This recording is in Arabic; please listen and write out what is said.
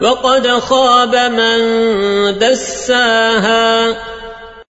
وقد خاب من دساها